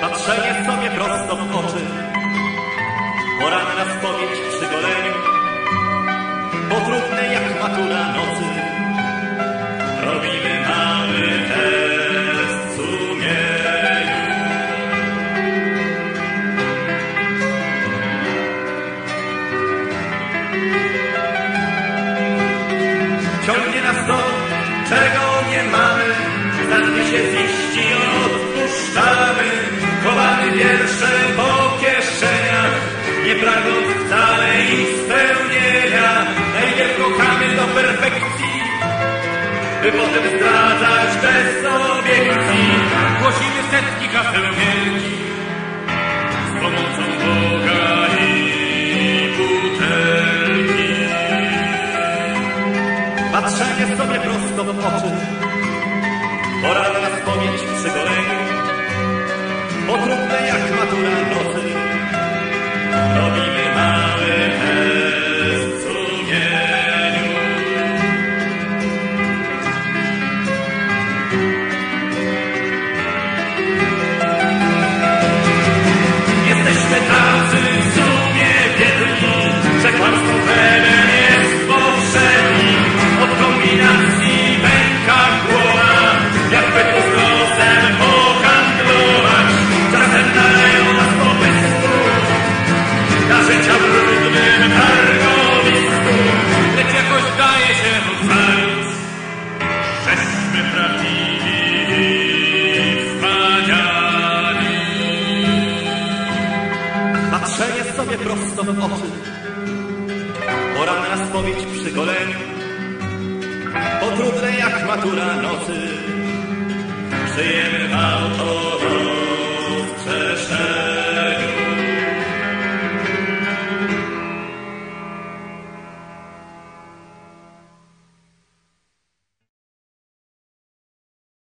Patrzenie sobie prosto w oczy. Poranna spowiedź przy goleniu. Po trudnej jak matura nocy. Robimy mały test sumieniu Ciągnie nas to, czego nie mamy. Zadnie się ziści, Chowamy wiersze po kieszeniach Nie pragnąc wcale ich spełnienia Najpierw kochamy do perfekcji By potem zdradzać bez obiekcji. Głosimy setki haseł wielkich Z pomocą Boga i butelki. Patrzenie sobie prosto w oczy. Poranna spowiedź przy goleniu Po Patrzenie sobie prosto w oczy. Poranna spowiedź przy goleniu. Po trudnej jak matura nocy. Żyjemy w